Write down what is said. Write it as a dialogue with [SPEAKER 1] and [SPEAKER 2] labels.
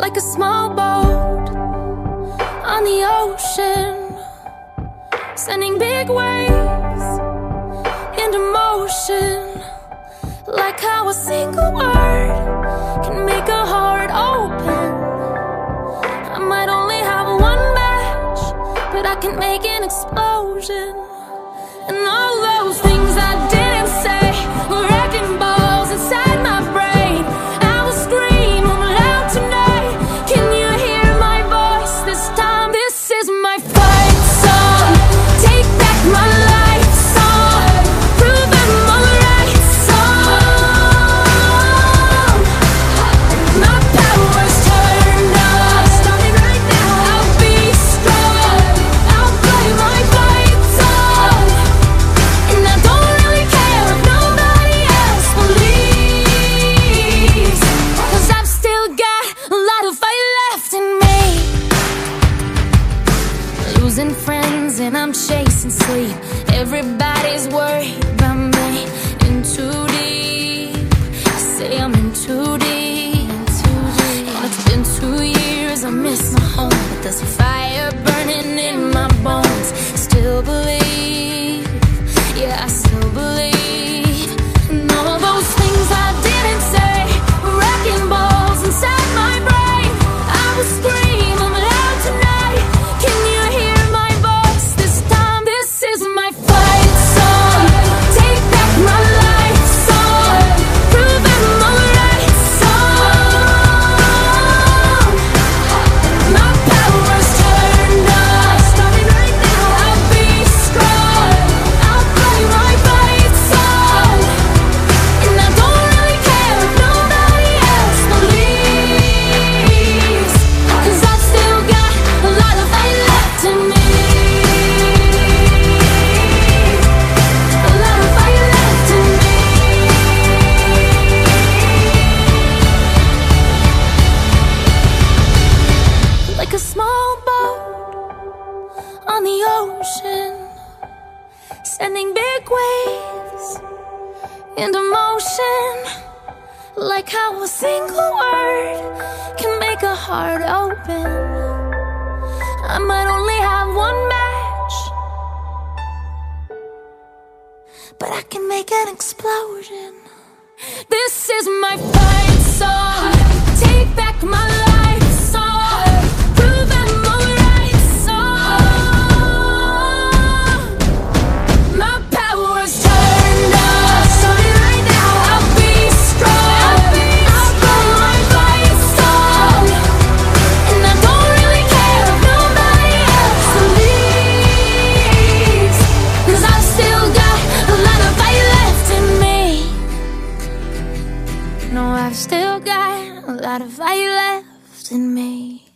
[SPEAKER 1] like a small boat on the ocean, sending big waves into motion. Like how a single word can make a heart open. I might only have one match, but I can make an explosion. And I'm chasing sleep. Everybody's worried about me. In too deep. Say I'm in too deep. And it's been two years, I miss my home. But there's a fire burning in my bones. Still believe, Like a small boat on the ocean, sending big waves into motion. Like how a single word can make a heart open. I might only have one match, but I can make an explosion. This is my fight song. Still got a lot of fight left in me.